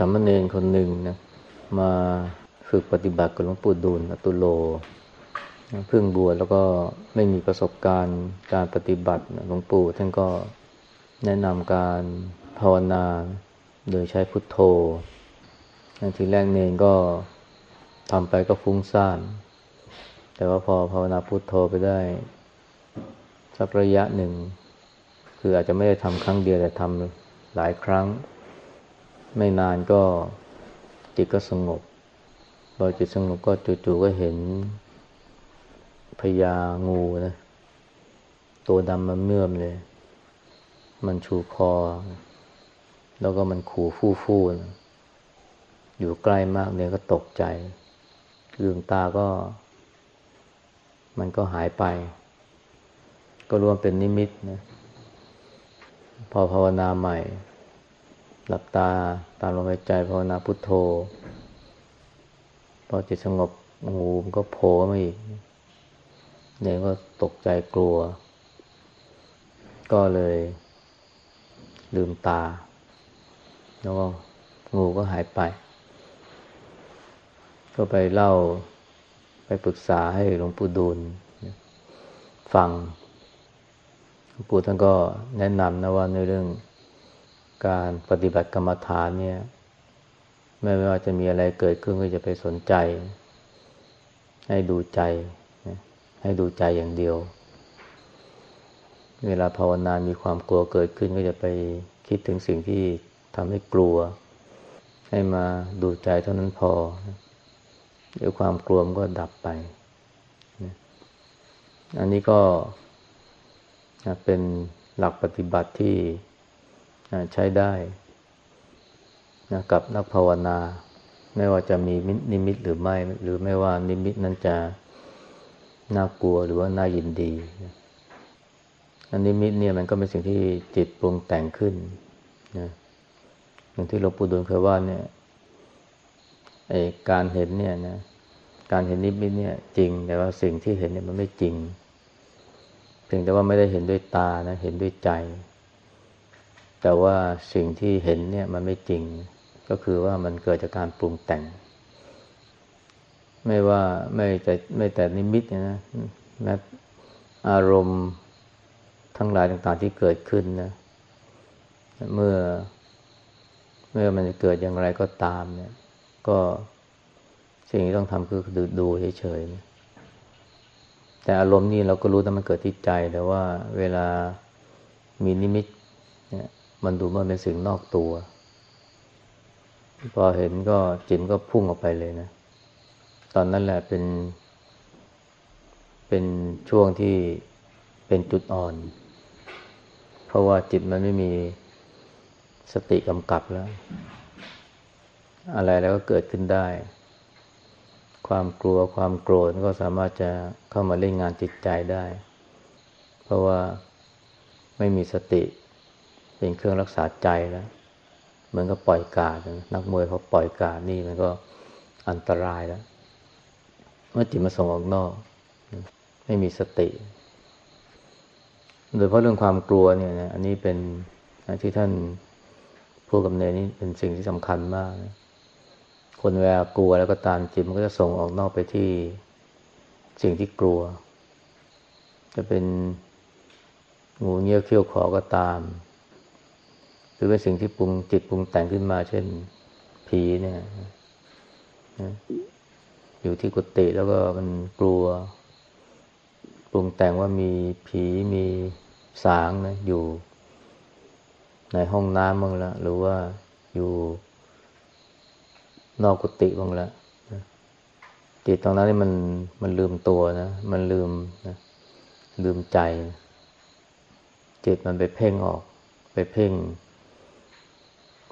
สามเณรคนหนึ่งนะมาฝึกปฏิบัติกับหลวงปู่ดูลอตุโลเพิ่งบวชแล้วก็ไม่มีประสบการณ์การปฏิบัติหลวงปู่ท่านก็แนะนำการภาวนาโดยใช้พุทโธทีแรกเนรก็ทำไปก็ฟุ้งซ่าน แต่ว่าพอภาวนาพุทโธไปได้ สักระยะหนึ่ง คืออาจจะไม่ได้ทำครั้งเดียวแต่ทำหลายครั้ง ไม่นานก็จิตก็สงบพอจิตสงบก็จู่ๆก็เห็นพญางูนะ ตัวดำมันเมื่อมเลย มันชูคอ แล้วก็มันขู่ฟู่ฟู่นะอยู่ใกล้มากเนี่ยก็ตกใจ ลืมตาก็ มันก็หายไป ก็รวมเป็นนิมิตนะ พอภาวนาใหม่ หลับตาตามลมหายใจภาวนาพุทโธ พอจิตสงบงูมันก็โผล่มาอีกเนี่ยก็ตกใจกลัว ก็เลยลืมตา แล้วก็งูก็หายไป ก็ไปเล่าไปปรึกษาให้หลวงปู่ดูลฟังหลวงปู่ท่านก็แนะนำนะว่าในเรื่อง การปฏิบัติกรรมฐานเนี่ยไม่ว่าจะมีอะไรเกิดขึ้นก็จะไปสนใจ ให้ดูใจ ให้ดูใจอย่างเดียว เวลาภาวนามีความกลัวเกิดขึ้นก็จะไปคิดถึงสิ่งที่ทำให้กลัว ให้มาดูใจเท่านั้นพอเดี๋ยวความกลัวมันก็ดับไป อันนี้ก็เป็นหลักปฏิบัติที่ ใช้ได้นะกับนักภาวนา ไม่ว่าจะมีนิมิตหรือไม่ หรือไม่ว่านิมิตนั้นจะน่ากลัวหรือว่าน่ายินดีอันนิมิตเนี่ยมันก็เป็นสิ่งที่จิตปรุงแต่งขึ้นนะอย่างที่หลวงปู่ดูลเคยว่าเนี่ยไอการเห็นเนี่ยนะการเห็นนิมิตเนี่ยจริง แต่ว่าสิ่งที่เห็นเนี่ยมันไม่จริงเพียงแต่ว่าไม่ได้เห็นด้วยตานะ เห็นด้วยใจ แต่ว่าสิ่งที่เห็นเนี่ยมันไม่จริง ก็คือว่ามันเกิดจากการปรุงแต่ง ไม่ว่าไม่แต่ไม่แต่นิมิตนะแม้อารมณ์ทั้งหลายต่างๆที่เกิดขึ้นนะเมื่อเมื่อมันจะเกิดอย่างไรก็ตามเนี่ย ก็สิ่งที่ต้องทำคือดูดูเฉยๆแต่อารมณ์นี่เราก็รู้ว่ามันเกิดที่ใจ แต่ว่าเวลามีนิมิต มันดูมันเป็นสิ่งนอกตัว พอเห็นก็จิตก็พุ่งออกไปเลยนะ ตอนนั้นแหละเป็น เป็นช่วงที่เป็นจุดอ่อน เพราะว่าจิตมันไม่มีสติกำกับแล้ว อะไรแล้วก็เกิดขึ้นได้ ความกลัวความโกรธก็สามารถจะเข้ามาเล่นงานจิตใจได้ เพราะว่าไม่มีสติ เป็นเครื่องรักษาใจแล้วเหมือนกับปล่อยกาดนักมวยเขาปล่อยกาดนี่มันก็อันตรายแล้วเมื่อจิตมาส่งออกนอก ไม่มีสติ โดยเพราะเรื่องความกลัวเนี่ยนะอันนี้เป็นที่ท่านพูดกับเนนี่เป็นสิ่งที่สำคัญมากนะคนเวลากลัวแล้วก็ตามจิตมันก็จะส่งออกนอกไปที่สิ่งที่กลัว จะเป็นงูเงี้ยวเขี้ยวขอก็ตาม หรือเป็นสิ่งที่ปรุงจิตปรุงแต่งขึ้นมา เช่นผีเนี่ยอยู่ที่กุฏิแล้วก็มันกลัว ปรุงแต่งว่ามีผีมีสางนะอยู่ ในห้องน้ำบ้างละหรือว่าอยู่นอกกุฏิบ้างละจิตตรงนั้นนี่มันมันลืมตัวนะ มันลืมนะลืมใจ จิตมันไปเพ่งออก ไปเพ่ง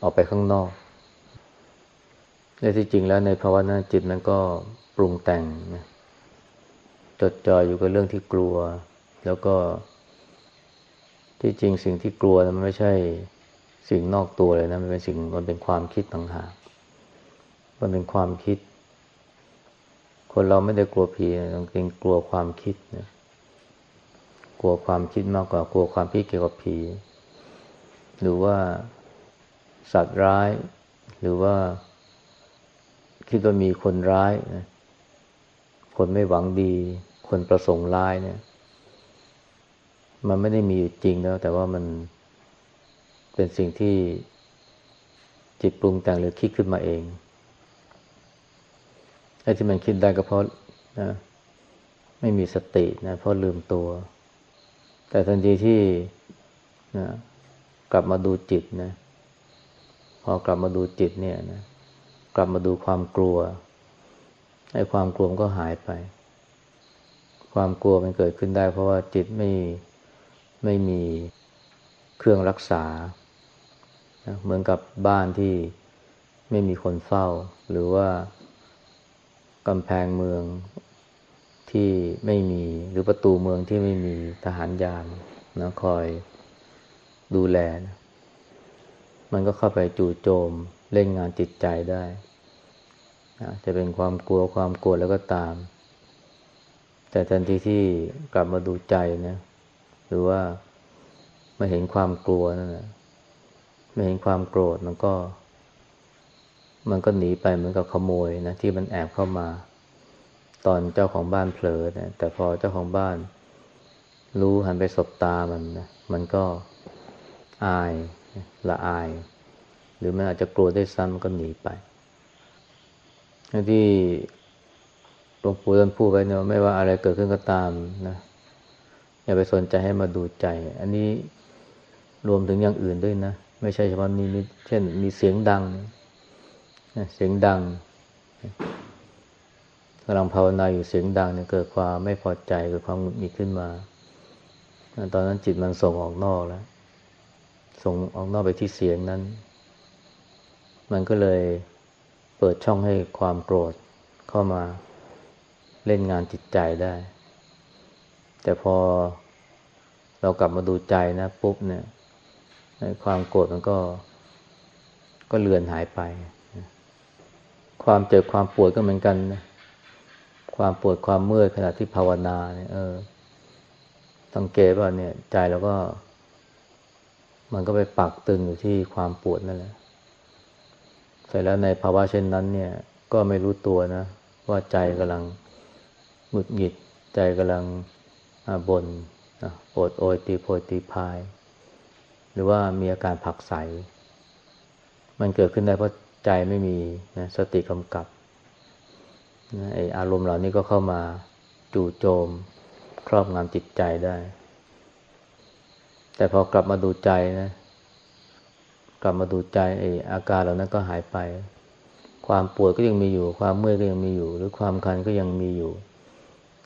ออกไปข้างนอกในที่จริงแล้วในภาวะนั้นจิตมันก็ปรุงแต่งนะจดจ่ออยู่กับเรื่องที่กลัว แล้วก็ ที่จริงสิ่งที่กลัวมันไม่ใช่สิ่งนอกตัวเลยนะมันเป็นสิ่งมันเป็นความคิดต่างหากมันเป็นความคิด คนเราไม่ได้กลัวผีต้องกลัวความคิดนะกลัวความคิดมากกว่ากลัวความคิดเกี่ยวกับผี หรือว่า สัตว์ร้าย หรือว่าคิดว่ามีคนร้ายนะคนไม่หวังดี คนประสงค์ร้ายเนี่ย มันไม่ได้มีอยู่จริงแล้ว แต่ว่ามันเป็นสิ่งที่จิตปรุงแต่งหรือคิดขึ้นมาเองไอ้ที่มันคิดได้ก็เพราะนะไม่มีสตินะเพราะลืมตัว แต่ทันทีที่นะกลับมาดูจิตนะ พอกลับมาดูจิตเนี่ยนะกลับมาดูความกลัวไอ้ความกลัวก็หายไป ความกลัวมันเกิดขึ้นได้ เพราะว่าจิตไม่ไม่มีเครื่องรักษาเหมือนกับบ้านที่ไม่มีคนเฝ้า หรือว่ากำแพงเมืองที่ไม่มีหรือประตูเมืองที่ไม่มีทหารยามนะคอยดูแลนะ มันก็เข้าไปจู่โจมเล่นงานจิตใจได้จะเป็นความกลัวความกลัวแล้วก็ตาม แต่ทันทีที่กลับมาดูใจนะหรือว่ามาเห็นความกลัวนั่นแหละไม่เห็นความโกรธมันก็ มันก็หนีไปเหมือนกับขโมยนะที่มันแอบเข้ามา ตอนเจ้าของบ้านเผลอนะแต่พอเจ้าของบ้าน รู้หันไปสบตามันนะมันก็อาย ละอาย หรือมันอาจจะกลัวได้ซ้ำก็หนีไปที่หลวงปู่ท่านพูดไว้เนี่ยไม่ว่าอะไรเกิดขึ้นก็ตามนะอย่าไปสนใจให้มาดูใจ อันนี้รวมถึงอย่างอื่นด้วยนะ ไม่ใช่เฉพาะนี้มิเช่น มีเสียงดังเสียงดังกำลังภาวนาอยู่เสียงดังเนี่ยเกิดความไม่พอใจเกิดความหงุดหงิดขึ้นมา ตอนนั้นจิตมันส่งออกนอกแล้ว ส่งออกนอกไปที่เสียงนั้น มันก็เลยเปิดช่องให้ความโกรธเข้ามาเล่นงานจิตใจได้ แต่พอเรากลับมาดูใจนะปุ๊บเนี่ยความโกรธมันก็ ก็เลือนหายไป ความเจ็บความปวดก็เหมือนกันนะความปวดความเมื่อยขณะที่ภาวนาเนี่ยเออสังเกตว่าเนี่ย ใจเราก็ มันก็ไปปักตึงอยู่ที่ความปวดนั่นแหละ เสร็จแล้วในภาวะเช่นนั้น เนี่ย ก็ไม่รู้ตัวนะ ว่าใจกำลังหงุดหงิด ใจกำลังบนโอดโอยตีโพยตีพาย หรือว่ามีอาการผักใส มันเกิดขึ้นได้เพราะใจไม่มีนะสติกำกับนะไออารมณ์เหล่านี้ก็เข้ามาจู่โจมครอบงำจิตใจได้ แต่พอกลับมาดูใจนะ กลับมาดูใจไออาการเหล่านั้นก็หายไป ความปวดก็ยังมีอยู่ ความเมื่อยก็ยังมีอยู่ หรือความคันก็ยังมีอยู่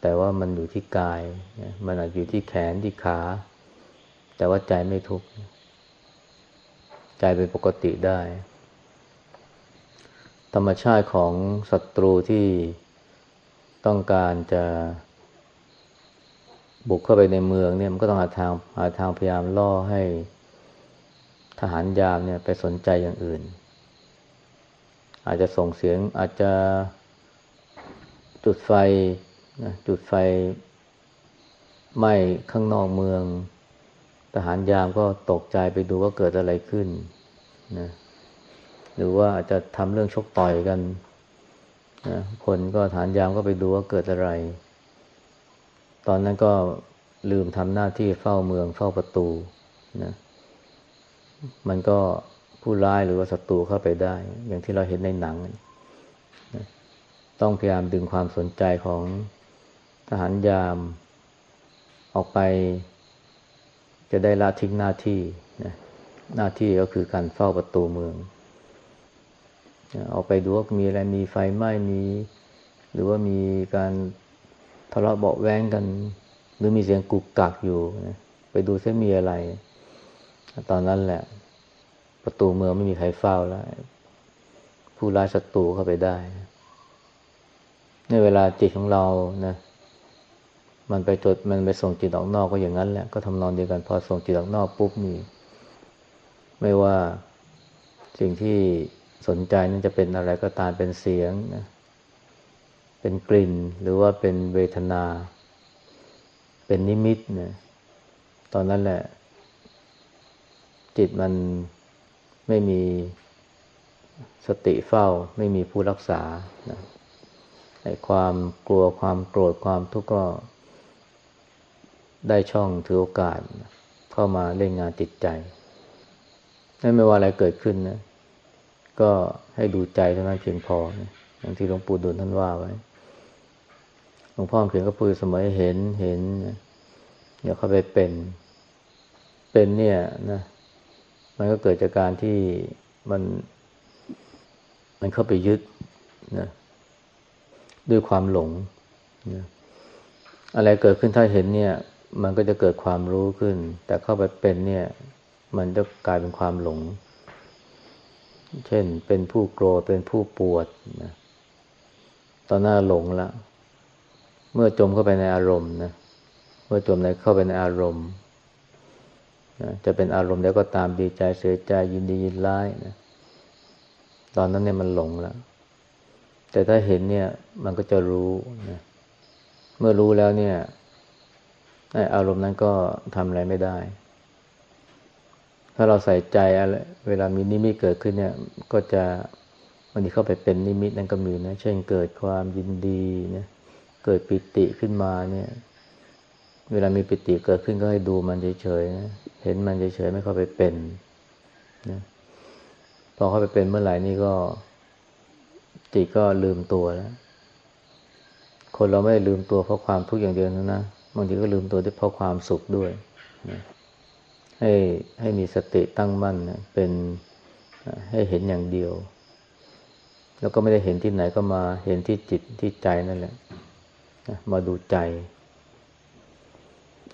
แต่ว่ามันอยู่ที่กาย มันอาจอยู่ที่แขนที่ขา แต่ว่าใจไม่ทุกข์ใจเป็นปกติได้ ธรรมชาติของศัตรูที่ต้องการจะ บุกเข้าไปในเมืองเนี่ยมันก็ต้องหาทางหาทางพยายามล่อให้ทหารยามเนี่ยไปสนใจอย่างอื่น อาจจะส่งเสียงอาจจะจุดไฟนะจุดไฟไหม้ข้างนอกเมือง ทหารยามก็ตกใจไปดูว่าเกิดอะไรขึ้นนะหรือว่าอาจจะทำเรื่องชกต่อยกันนะคนก็ฐานยามก็ไปดูว่าเกิดอะไร ตอนนั้นก็ลืมทำหน้าที่เฝ้าเมืองเฝ้าประตูนะมันก็ผู้ร้ายหรือว่าศัตรูเข้าไปได้ อย่างที่เราเห็นในหนังต้องพยายามดึงความสนใจของทหารยาม ออกไป จะได้ละทิ้งหน้าที่นะหน้าที่ก็คือการเฝ้าประตูเมืองออกไปดูว่ามีอะไรมีไฟไหม้มี หรือว่ามีการ ทะเลาะเบาแว้งกัน หรือมีเสียงกุกกักอยู่นะไปดูซิมีอะไร ตอนนั้นแหละ ประตูเมืองไม่มีใครเฝ้าแล้ว ผู้ร้ายศัตรูเข้าไปได้ในเวลาจิตของเรานะมันไปจดมันไปส่งจิตออกนอกก็อย่างนั้นแหละก็ทำนองเดียวกันพอส่งจิตออกนอกปุ๊บนี่ไม่ว่าสิ่งที่สนใจนั้นจะเป็นอะไรก็ตามเป็นเสียงนะ เป็นกลิ่น หรือว่าเป็นเวทนา เป็นนิมิตเนะตอนนั้นแหละ จิตมันไม่มีสติเฝ้า ไม่มีผู้รักษานะไอ้ความกลัวความโกรธความทุกข์ก็ได้ช่องถือโอกาส เข้ามาเล่นงานจิตใจไม่ว่าอะไรเกิดขึ้นนะ ก็ให้ดูใจเท่านั้นเพียงพอนะอย่างที่หลวงปู่ดูลท่านว่าไว้ ลวงพ่อเขียนก็พูดสมอเห็นเห็นอย่าเข้าไปเป็น เป็นเนี่ยนะมันก็เกิดจากการที่มันมันเข้าไปยึดนะด้วยความหลงนะอะไรเกิดขึ้นถ้าเห็นเนี่ย มันก็จะเกิดความรู้ขึ้น แต่เข้าไปเป็นเนี่ย มันจะกลายเป็นความหลง เช่นเป็นผู้โกรธเป็นผู้ปวดนะตอนหน้าหลงและ เมื่อจมเข้าไปในอารมณ์นะเมื่อจมในเข้าไปในอารมณ์นะจะเป็นอารมณ์แล้วก็ตามดีใจเสียใจยินดียินร้ายนะตอนนั้นเนี่ยมันหลงแล้วแต่ถ้าเห็นเนี่ย มันก็จะรู้นะเมื่อรู้แล้วเนี่ยอารมณ์นั้นก็ทำอะไรไม่ได้ ถ้าเราใส่ใจอะไรเวลามีนิมิตเกิดขึ้นเนี่ย ก็จะวันนี้เข้าไปเป็นนิมิตนั่นก็มีนะ เช่นเกิดความยินดีเนี่ย เกิดปิติขึ้นมาเนี่ย เวลามีปิติเกิดขึ้นก็ให้ดูมันเฉยๆนะเห็นมันเฉยๆไม่เข้าไปเป็นนะพอเข้าไปเป็นเมื่อไหร่นี่ก็จิตก็ลืมตัวแล้ว คนเราไม่ได้ลืมตัวเพราะความทุกข์อย่างเดียวนะบางทีก็ลืมตัวด้วยเพราะความสุขด้วยนะให้ให้มีสติตั้งมั่นนะเป็นให้เห็นอย่างเดียว แล้วก็ไม่ได้เห็นที่ไหนก็มาเห็นที่จิตที่ใจนั่นแหละ มาดูใจ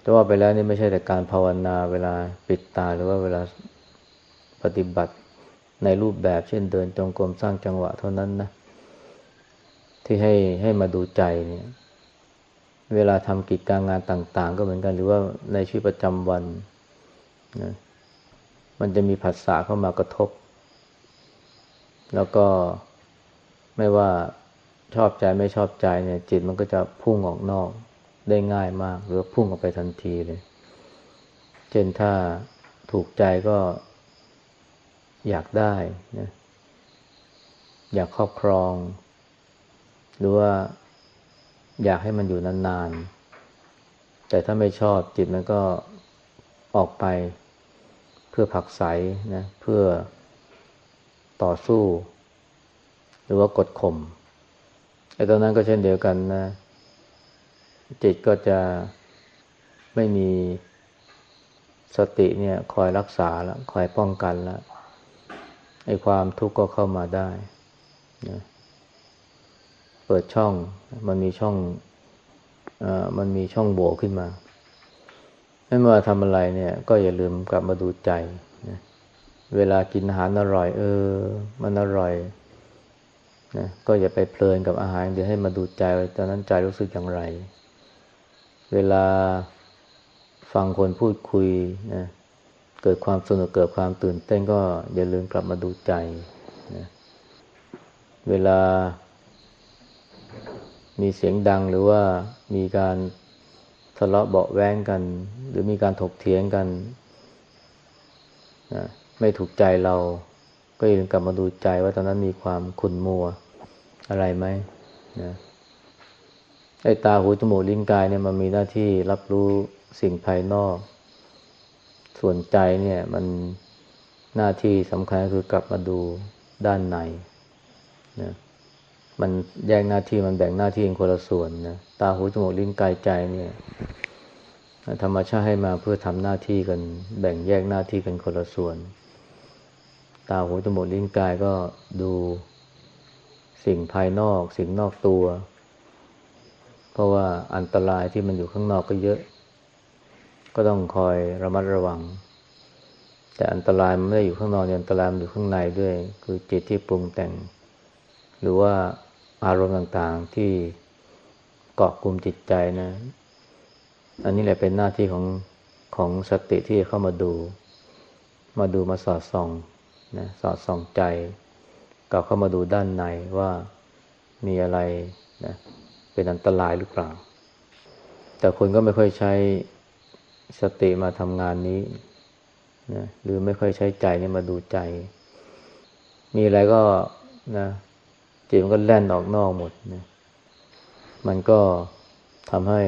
แต่ว่าไปแล้วนี่ไม่ใช่แต่การภาวนาเวลาปิดตาหรือว่าเวลาปฏิบัติในรูปแบบเช่นเดินจงกรมสร้างจังหวะเท่านั้นนะ ที่ให้ให้มาดูใจเนี่ย เวลาทำกิจการงานต่าง ๆ ก็เหมือนกันหรือว่าในชีวิตประจำวันนะมันจะมีผัสสะเข้ามากระทบ แล้วก็ไม่ว่า ชอบใจไม่ชอบใจเนี่ย จิตมันก็จะพุ่งออกนอกได้ง่ายมาก หรือพุ่งออกไปทันทีเลย เช่นถ้าถูกใจก็อยากได้นะอยากครอบครอง หรือว่าอยากให้มันอยู่นานๆ แต่ถ้าไม่ชอบจิตมันก็ออกไปเพื่อผักใสนะเพื่อต่อสู้ หรือว่ากดข่ม ไอ้ตอนนั้นก็เช่นเดียวกันนะ จิตก็จะไม่มีสติเนี่ยคอยรักษาแล้วคอยป้องกันแล้วไอ้ความทุกข์ก็เข้ามาได้นะเปิดช่องมันมีช่องอมันมีช่องโหว่ขึ้นมาไม่ว่าทำอะไรเนี่ย ก็อย่าลืมกลับมาดูใจนะเวลากินอาหารอร่อย เออ มันอร่อย นะก็อย่าไปเพลินกับอาหารเดี๋ยวให้มาดูใจว่าตอนนั้นใจรู้สึกอย่างไร เวลาฟังคนพูดคุยนะเกิดความสนุกเกิดความตื่นเต้นก็อย่าลืมกลับมาดูใจนะเวลา มีเสียงดังหรือว่ามีการทะเลาะเบาแว้งกัน หรือมีการถกเถียงกันนะไม่ถูกใจเรา ก็ยังกลับมาดูใจว่าตอนนั้นมีความขุ่นมัว อะไรไหมนะไอ้ตาหูจมูกลิ้นกายเนี่ยมันมีหน้าที่รับรู้สิ่งภายนอก ส่วนใจเนี่ย มันหน้าที่สำคัญคือกลับมาดูด้านในนะมันแยกหน้าที่มันแบ่งหน้าที่เป็นคนละส่วนนะตาหูจมูกลิ้นกายใจเนี่ยธรรมชาติให้มาเพื่อทำหน้าที่กัน แบ่งแยกหน้าที่กันคนละส่วน ตาหูจมูกลิ้นกายก็ดู สิ่งภายนอก สิ่งนอกตัว เพราะว่าอันตรายที่มันอยู่ข้างนอกก็เยอะ ก็ต้องคอยระมัดระวัง แต่อันตรายมันไม่ได้อยู่ข้างนอกอันตรายมันอยู่ข้างในด้วย คือจิตที่ปรุงแต่ง หรือว่าอารมณ์ต่างๆที่เกาะกลุ่มจิตใจนะ อันนี้แหละเป็นหน้าที่ของของสติที่เข้ามาดู มาดูมาสอดส่องนะสอดส่องใจ กลับเข้ามาดูด้านในว่ามีอะไรนะเป็นอันตรายหรือเปล่า แต่คนก็ไม่ค่อยใช้สติมาทำงานนี้นะหรือไม่ค่อยใช้ใจนี่มาดูใจ มีอะไรก็นะจิตมันก็แล่นออกนอกหมดนะมันก็ทำให้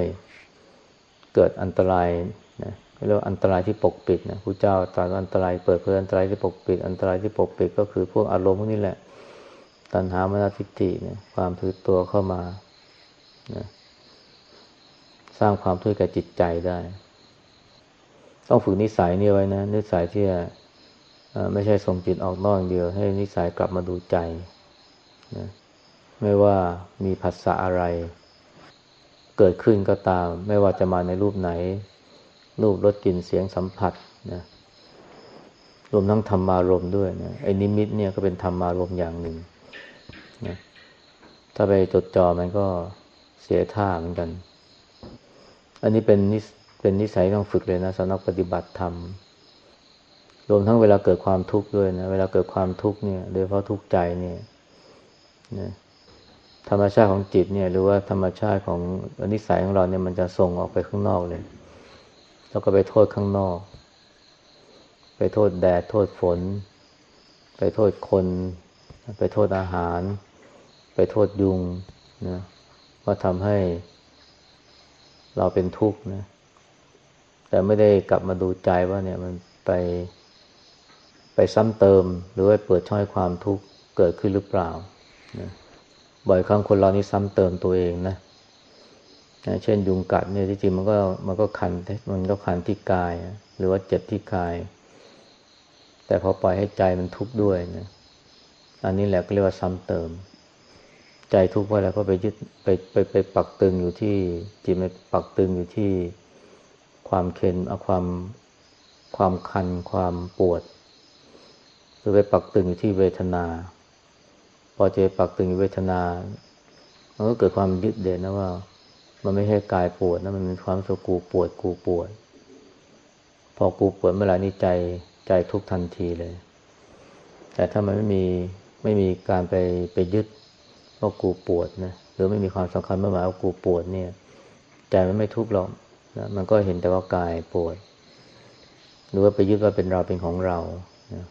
เกิดอันตรายนะเรียกว่าอันตรายที่ปกปิดนะพระเจ้าตรัสอันตรายเปิดเผยอันตรายที่ปกปิด อันตรายที่ปกปิดก็คือพวกอารมณ์พวกนี้แหละ ตัณหามนทิฏฐิเนี่ยความถือตัวเข้ามานะสร้างความทุกข์แก่จิตใจได้ ต้องฝึกนิสัยนี่ไว้นะ นิสัยที่ไม่ใช่ส่งจิตออกนอกเดียว ให้นิสัยกลับมาดูใจนะไม่ว่ามีภาษาอะไร เกิดขึ้นก็ตาม ไม่ว่าจะมาในรูปไหน รูปรสกลิ่นเสียงสัมผัสนะรวมทั้งธรรมารมด้วยนะไอ้นิมิตเนี่ยก็เป็นธรรมารมอย่างหนึ่ง นะถ้าไปจดจ่อมันก็เสียท่าเหมือนกัน อันนี้เป็นนิสเป็นนิสัยต้องฝึกเลยนะสำนักปฏิบัติธรรม รวมทั้งเวลาเกิดความทุกข์ด้วยนะ เวลาเกิดความทุกข์เนี่ย โดยเฉพาะทุกข์ใจเนี่ยนะธรรมชาติของจิตเนี่ย หรือว่าธรรมชาติของนิสัยของเราเนี่ยมันจะส่งออกไปข้างนอกเลย แล้วก็ไปโทษข้างนอก ไปโทษแดด โทษฝน ไปโทษคน ไปโทษอาหาร ไปโทษยุงนะว่าทำให้เราเป็นทุกข์นะ แต่ไม่ได้กลับมาดูใจว่าเนี่ยมันไปไปซ้ำเติม หรือว่าเปิดช่องให้ความทุกข์เกิดขึ้นหรือเปล่านะบ่อยครั้งคนเรานี่ซ้ำเติมตัวเองนะนะเช่นยุงกัดเนี่ยที่จริงมันก็มันก็คันมันก็คันที่กาย หรือว่าเจ็บที่กาย แต่พอปล่อยให้ใจมันทุกข์ด้วยนะอันนี้แหละก็เรียกว่าซ้ำเติม ใจทุกข์เพราะอะไรเพราะไปยึดไปไปไปปักตึงอยู่ที่จิตไปปักตึงอยู่ที่ความเค็นเอาความความคันความปวดหรือไปปักตึงอยู่ที่เวทนา พอเจปักตึงอยู่เวทนามันก็เกิดความยึดเด่นนะว่า มันไม่ใช่กายปวดนะมันเป็นความสุขกูปวดกูปวด พอกูปวดเมื่อไหร่นี่ใจใจทุกทันทีเลย แต่ถ้ามันไม่มีไม่มีการไปไปยึด ว่ากูปวดนะหรือไม่มีความสำคัญเมื่อหมายว่ากูปวดเนี่ยใจมันไม่ทุกข์หรอกนะมันก็เห็นแต่ว่ากายปวด หรือว่าไปยึดว่าเป็นเราเป็นของเรานะ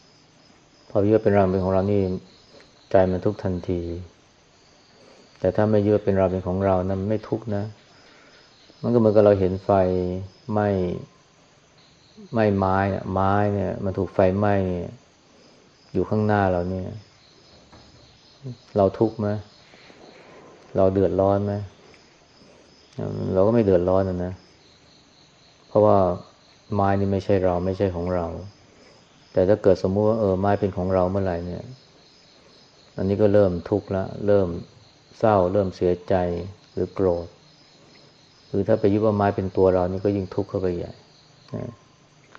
พอยึดว่าเป็นเราเป็นของเรานี่ใจมันทุกข์ทันที แต่ถ้าไม่ยึดเป็นเราเป็นของเรานะมันไม่ทุกข์นะ มันก็เหมือนกับเราเห็นไฟไหม้ไหม้ไม้ไม้เนี่ย มันถูกไฟไหม้อยู่ข้างหน้าเราเนี่ย เราทุกข์ไหม เราเดือดร้อนไหมเราก็ไม่เดือดร้อนนะนะ เพราะว่าไม้นี่ไม่ใช่เราไม่ใช่ของเรา แต่ถ้าเกิดสมมุติว่าเออไม้เป็นของเราเมื่อไหร่เนี่ย อันนี้ก็เริ่มทุกข์ละเริ่มเศร้า เริ่มเสียใจหรือโกรธ หรือถ้าไปยึดว่าไม้เป็นตัวเรานี่ก็ยิ่งทุกข์เข้าไปใหญ่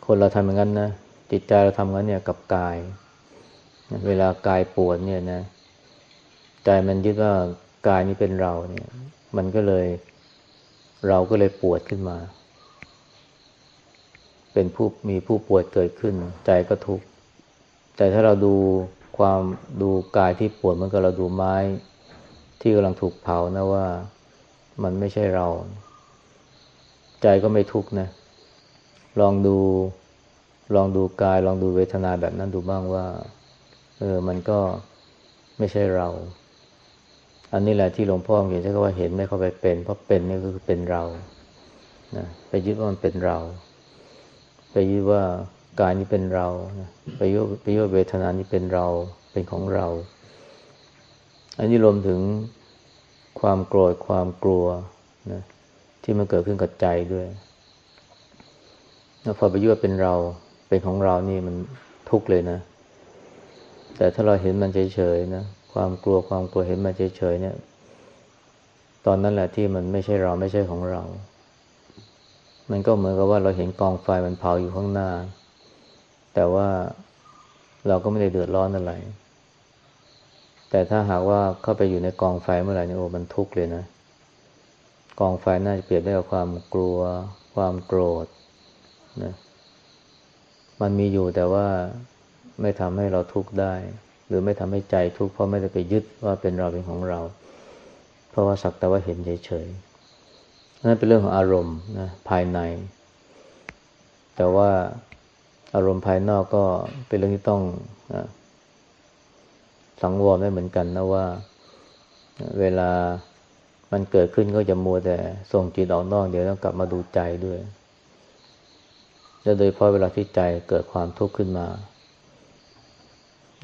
คนเราทำอย่างนั้นนะจิตใจเราทำงั้นเนี่ยกับกาย เวลากายปวดเนี่ยนะ ใจมันยึดว่า กายนี้เป็นเราเนี่ย มันก็เลย เราก็เลยปวดขึ้นมา เป็นผู้มีผู้ปวดเกิดขึ้น ใจก็ทุกข์แต่ถ้าเราดูความดูกายที่ปวดมันก็เราดูไม้ ที่กำลังถูกเผานะว่ามันไม่ใช่เรา ใจก็ไม่ทุกข์นะ ลองดู ลองดูกาย ลองดูเวทนาแบบนั้นดูบ้างว่า เออ มันก็ไม่ใช่เรา อันนี้แหละที่หลวงพ่อเขียนใช้คำว่าเห็นไม่เข้าไปเป็น เพราะเป็นนี่ก็คือเป็นเรานะไปยึดว่ามันเป็นเรา ไปยึดว่ากายนี้เป็นเราไปยุไปยุเวทนานี้เป็นเราเป็นของเรา อันนี้รวมถึงความโกรธความกลัวนะที่มันเกิดขึ้นกับใจด้วยพอไปยุว่าเป็นเราเป็นของเรานี่มันทุกข์เลยนะ แต่ถ้าเราเห็นมันเฉยๆนะ ความกลัวความกลัวเห็นมันเฉยๆเนี่ย ตอนนั้นแหละที่มันไม่ใช่เราไม่ใช่ของเรา มันก็เหมือนกับว่าเราเห็นกองไฟมันเผาอยู่ข้างหน้า แต่ว่าเราก็ไม่ได้เดือดร้อนอะไร แต่ถ้าหากว่าเข้าไปอยู่ในกองไฟเมื่อไหร่นี่โอ้มันทุกข์เลยนะ กองไฟน่าจะเปรียบได้กับความกลัว ความโกรธนะ มันมีอยู่แต่ว่าไม่ทำให้เราทุกข์ได้ หรือไม่ทำให้ใจทุกข์เพราะไม่ได้ไปยึดว่าเป็นเราเป็นของเรา เพราะว่าสักแต่ว่าเห็นเฉยๆนั่นเป็นเรื่องของอารมณ์นะภายใน แต่ว่าอารมณ์ภายนอกก็เป็นเรื่องที่ต้องสังวรไม่เหมือนกันนะว่า เวลามันเกิดขึ้นก็จะมัวแต่ส่งจิตออกนอก เดี๋ยวต้องกลับมาดูใจด้วย และโดยเพราะเวลาที่ใจเกิดความทุกข์ขึ้นมา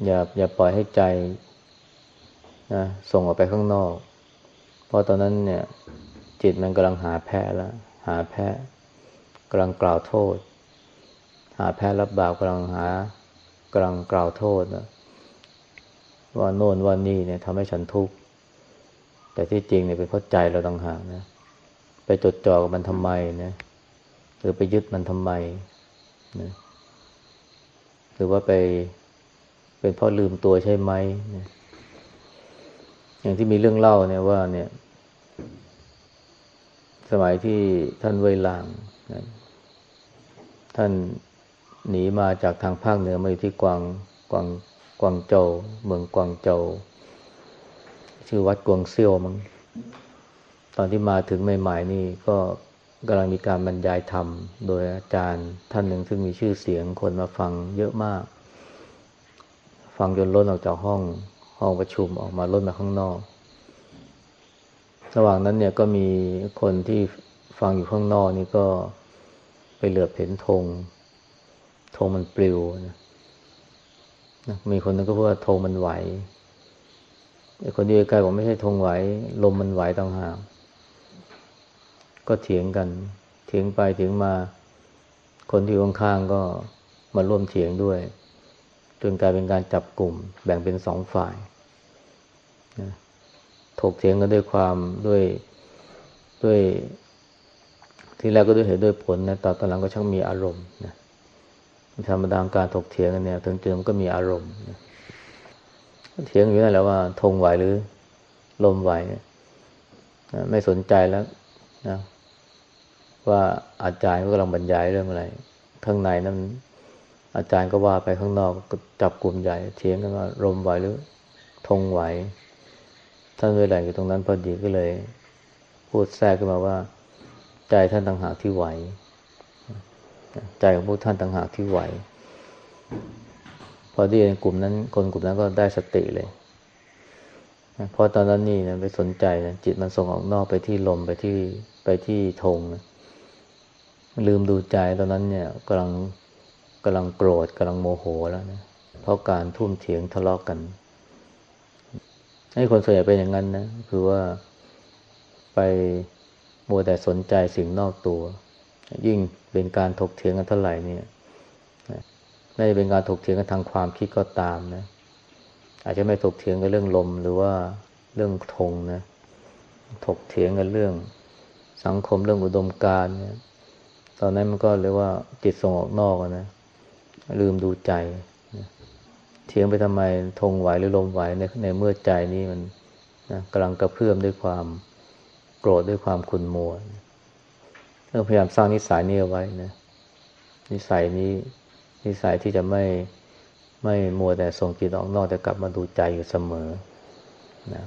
อย่าอย่าปล่อยให้ใจนะส่งออกไปข้างนอก เพราะตอนนั้นเนี่ย จิตมันกำลังหาแพ้แล้ว หาแพ้กำลังกล่าวโทษ หาแพ้รับบาปกำลังหากำลังกล่าวโทษนะว่าโน่นว่านี่เนี่ยทำให้ฉันทุกข์แต่ที่จริงเนี่ยเป็นเพราะใจเราต่างหากนะ ไปจดจ่อกับมันทำไมนะหรือไปยึดมันทำไมนะหรือว่าไป เป็นเพราะลืมตัวใช่ไหมอย่างที่มีเรื่องเล่าเนี่ยว่าเนี่ย สมัยที่ท่านเวลางนะท่านหนีมาจากทางภาคเหนือมาอยู่ที่กวางกวางกวางโจวเมืองกวางโจวชื่อวัดกวงเซี่ยวมั้งตอนที่มาถึงใหม่ๆนี่ก็กำลังมีการบรรยายธรรม โดยอาจารย์ท่านหนึ่งซึ่งมีชื่อเสียงคนมาฟังเยอะมาก ฟังจนล้นออกจากห้องห้องประชุมออกมาล้นมาข้างนอก ระหว่างนั้นเนี่ยก็มีคนที่ฟังอยู่ข้างนอกนี่ก็ไปเหลือบเห็นธงธงมันปลิวนะมีคนนึงก็พูดว่าธงมันไหวไอ้คนที่ใกล้บอกไม่ใช่ธงไหว ลมมันไหวต่างหากก็เถียงกัน เถียงไปเถียงมา คนที่ข้างๆก็มาร่วมเถียงด้วย จนกลายเป็นการจับกลุ่ม แบ่งเป็นสองฝ่ายนะถกเถียงกันด้วยความด้วยด้วยที่แรกก็ด้วยเหตุด้วยผลนะตอนตอนหลังก็ช่างมีอารมณ์นะธรรมดาการถกเถียงกันเนี่ยถึงจุดมันก็มีอารมณ์นะเถียงอยู่นั่นแหละว่าธงไหวหรือลมไหวนะไม่สนใจแล้วนะว่าอาจารย์ก็กำลังบรรยายเรื่องอะไรข้างในนั้น อาจารย์ก็ว่าไปข้างนอกจับกลุ่มใหญ่เถียงกันว่าลมไหวหรือธงไหว ท่านเวลาอยู่ตรงนั้นพอดีก็เลย พูดแทรกขึ้นมาว่า ใจท่านต่างหากที่ไหว ใจของพวกท่านต่างหากที่ไหว พอที่กลุ่มนั้น คนกลุ่มนั้นก็ได้สติเลยเพราะตอนนั้นนี่นะไปสนใจนะจิตมันส่งออกนอกไปที่ลมไปที่ไปที่ธงนะลืมดูใจตอนนั้นเนี่ยกำลัง กำลังโกรธกำลังโมโหแล้วนะเพราะการทุ่มเถียงทะเลาะกกันให้คนส่วนใหญ่เป็นอย่างนั้นนะคือว่าไปมัวแต่สนใจสิ่งนอกตัว ยิ่งเป็นการถกเถียงกันเท่าไหร่เนี่ยไม่ได้เป็นการถกเถียงกันทางความคิดก็ตามนะ อาจจะไม่ถกเถียงกันเรื่องลมหรือว่าเรื่องธงนะ ถกเถียงกันเรื่องสังคมเรื่องอุดมการเนี่ย ตอนนั้นมันก็เรียกว่าจิตส่งออกนอกนะ ลืมดูใจเถียงไปทำไมธงไหวหรือลมไหวในในเมื่อใจนี้มันนะกำลังกระเพื่อมด้วยความโกรธด้วยความขุ่นมัวเราพยายามสร้างนิสัยนี้เอาไว้นะนิสัยนี้นิสัยที่จะไม่ไม่มัวแต่ส่งจิตออกนอกแต่กลับมาดูใจอยู่เสมอนะ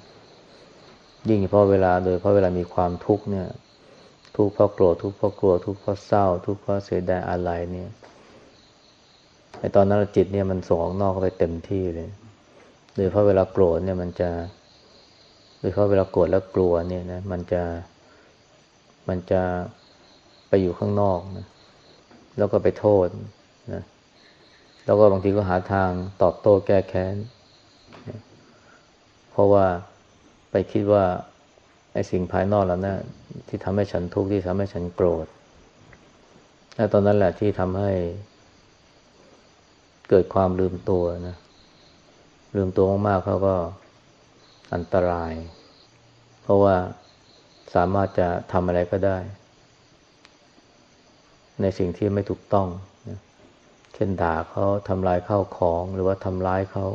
ยิ่งเพราะเวลาโดยเพราะเวลามีความทุกข์เนี่ย ทุกข์เพราะโกรธทุกข์เพราะกลัวทุกข์เพราะเศร้า ทุกข์เพราะเสียดายอะไรเนี่ย ไอตอนนั้นจิตเนี่ยมันส่งออกนอกไปเต็มที่เลยโดยเพราะเวลาโกรธเนี่ยมันจะโดยเพราะเวลาโกรธแล้วกลัวเนี่ยนะมันจะมันจะไปอยู่ข้างนอกนะแล้วก็ไปโทษนะแล้วก็บางทีก็หาทางตอบโต้แก้แค้นเพราะว่าไปคิดว่าไอ้สิ่งภายนอกแล้วนะที่ทำให้ฉันทุกข์ที่ทำให้ฉันโกรธและตอนนั้นแหละที่ทำให้ เกิดความลืมตัวนะ ลืมตัวมากๆเขาก็อันตราย เพราะว่าสามารถจะทำอะไรก็ได้ ในสิ่งที่ไม่ถูกต้องเช่นด่าเขาทำลายข้าวของหรือว่าทำร้ายเขา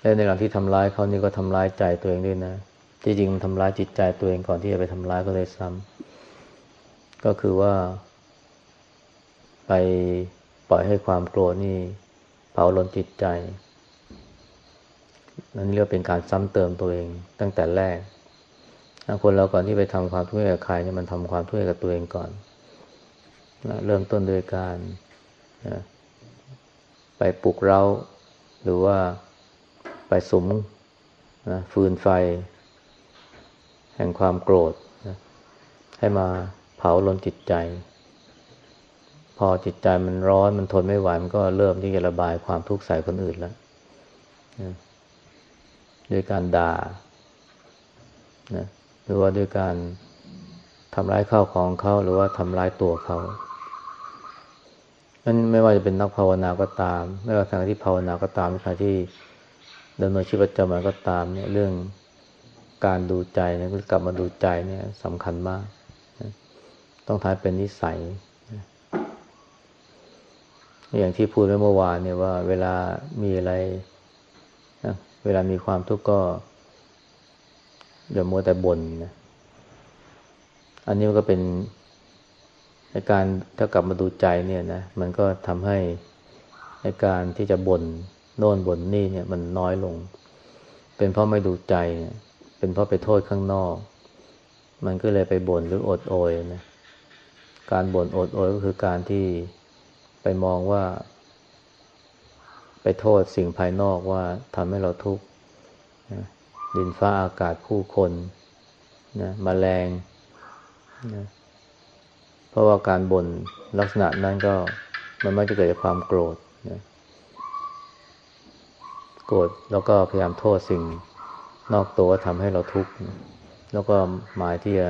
และในหลังที่ทำร้ายเขานี่ก็ทำร้ายใจตัวเองด้วยนะจริงๆมันทำร้ายจิตใจตัวเองก่อนที่จะไปทำร้ายก็เลยซ้ำก็คือว่า ไปปล่อยให้ความโกรธนี่เผาลนจิตใจนั่นเรียกเป็นการซ้ำเติมตัวเองตั้งแต่แรกคนเราก่อนที่ไปทำความทุกข์กับใครเนี่ยมันทำความทุกข์กับตัวเองก่อน เริ่มต้นโดยการไปปลุกเราหรือว่าไปสมนะฟืนไฟ แห่งความโกรธนะให้มาเผาลนจิตใจ พอจิตใจมันร้อนมันทนไม่ไหวมันก็เริ่มที่จะระบายความทุกข์ใส่คนอื่นแล้วนะด้วยการด่านะหรือว่าด้วยการทำร้ายข้าวของเขาหรือว่าทำร้ายตัวเขานั้นไม่ว่าจะเป็นนักภาวนาก็ตาม ไม่ว่าทางที่ภาวนาก็ตามทางที่ดำเนินชีวิตประจำวันก็ตามเนี่ยเรื่องการดูใจเนี่ยกลับมาดูใจเนี่ยสำคัญมากนะต้องทายเป็นนิสัย อย่างที่พูดไว้เมื่อวานเนี่ยว่า เวลามีอะไรนะเวลามีความทุกข์ก็อย่ามัวแต่บ่นนะอันนี้มันก็เป็นในการถ้ากลับมาดูใจเนี่ยนะมันก็ทำให้ในการที่จะบน่นโน่นบ่นนี่เนี่ย มันน้อยลง เป็นเพราะไม่ดูใจเนี่ย เป็นเพราะไปโทษข้างนอก มันก็เลยไปบ่นหรืออดโอยนะการบ่นอดโอยก็คือการที่ ไปมองว่า ไปโทษสิ่งภายนอกว่าทำให้เราทุกข์ดินฟ้าอากาศผู้คนนะมแมลงนะเพราะว่าการบ่นลักษณะนั้นก็มันมักจะเกิดจากความโกรธนะโกรธแล้วก็พยายามโทษสิ่งนอกตัวทำให้เราทุกข์นะแล้วก็หมายที่จะ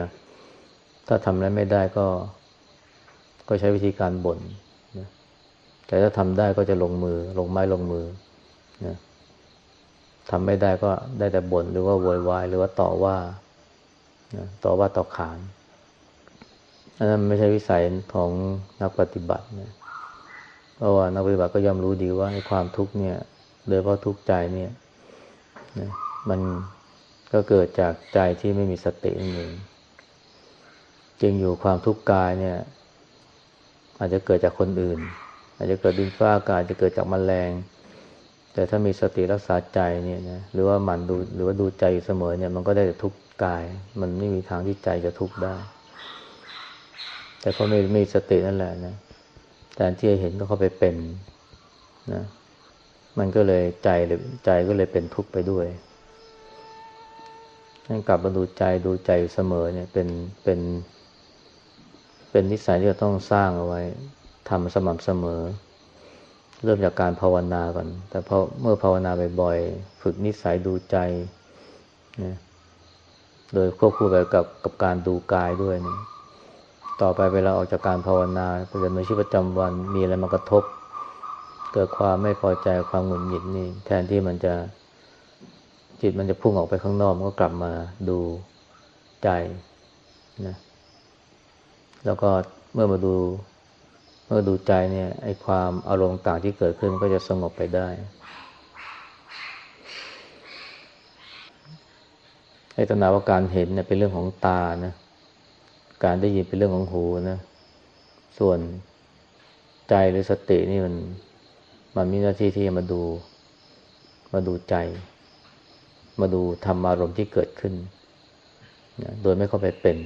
ถ้าทำอะไรไม่ได้ก็ ก็ใช้วิธีการบ่น แต่ถ้าทำได้ก็จะลงมือ ลงไม้ลงมือนะทำไม่ได้ก็ได้แต่บ่นหรือว่าโวยวายหรือว่าต่อว่าต่อว่าต่อขานอันนั้นไม่ใช่วิสัยของนักปฏิบัตินะเพราะว่านักปฏิบัติก็ย่อมรู้ดีว่าในความทุกข์เนี่ย โดยเพราะทุกข์ใจเนี่ยนะมันก็เกิดจากใจที่ไม่มีสตินั่นเองจริงอยู่ความทุกข์กายเนี่ย อาจจะเกิดจากคนอื่น อาจจะเกิดดินฟ้าอากาศจะเกิดจากมแมลง แต่ถ้ามีสติรักษาใจเนี่ยนะหรือว่าหมั่นดูหรือว่าดูใจอยู่เสมอเนี่ยมันก็ได้แต่ทุกข์กาย มันไม่มีทางที่ใจจะทุกข์ได้ แต่พอไม่มีสตินั่นแหละนะแต่ที่เห็นก็เข้าไปเป็นนะมันก็เลยใจหรือใจก็เลยเป็นทุกข์ไปด้วยนั่นกลับมาดูใจดูใจอยู่เสมอเนี่ยเป็นเป็น เป็นนิสัยที่เราต้องสร้างเอาไว้ ทำสม่ำเสมอ เริ่มจากการภาวนาก่อน แต่พอเมื่อภาวนาบ่อยๆ ฝึกนิสัยดูใจนะโดยควบคู่ไปกับกับการดูกายด้วยนะต่อไปเวลาออกจากการภาวนาประจำในชีวิตประจำวันมีอะไรมากระทบ เกิดความไม่พอใจความหงุดหงิดนี่ แทนที่มันจะจิตมันจะพุ่งออกไปข้างนอกมันก็กลับมาดูใจนะแล้วก็เมื่อมาดู เมื่อดูใจเนี่ยไอ้ความอารมณ์ต่างที่เกิดขึ้นก็จะสงบไปได้ไอ้ตนาว่าการเห็นเนี่ยเป็นเรื่องของตานะการได้ยินเป็นเรื่องของหูนะส่วนใจหรือสตินี่มันมันมีหน้าที่ที่จะมาดู มาดูใจ มาดูธรรมารมณ์ที่เกิดขึ้นนะโดยไม่เข้าไปเป็น